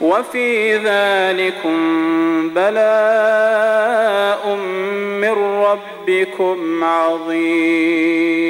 وفي ذلكم بلاء من ربكم عظيم.